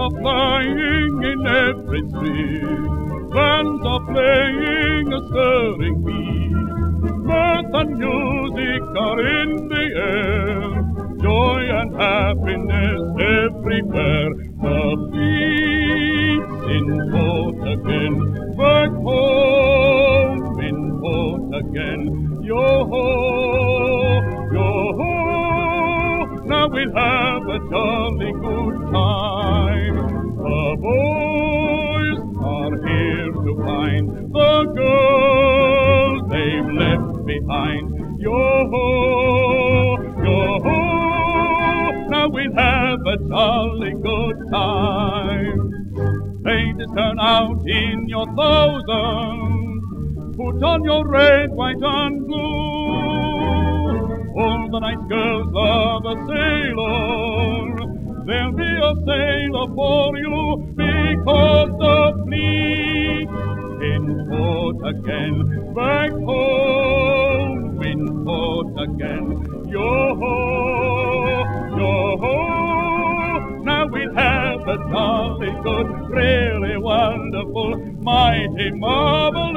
are flying in every tree. Bands are playing a stirring beat. Mirth and music are in the air. Joy and happiness everywhere. The beats in boat again. Back home in boat again. Yo ho, yo ho. Now we'll have a jolly good time. The girls they've left behind. Yo ho, yo ho, now we'll have a jolly good time. Ladies, turn out in your thousands, put on your red, white, and blue. All the nice girls love a sailor, there'll be a sailor for you, because the fleet in port again, back home in again. Yo ho, yo ho, now we'll have a jolly good, really wonderful, mighty, marvelous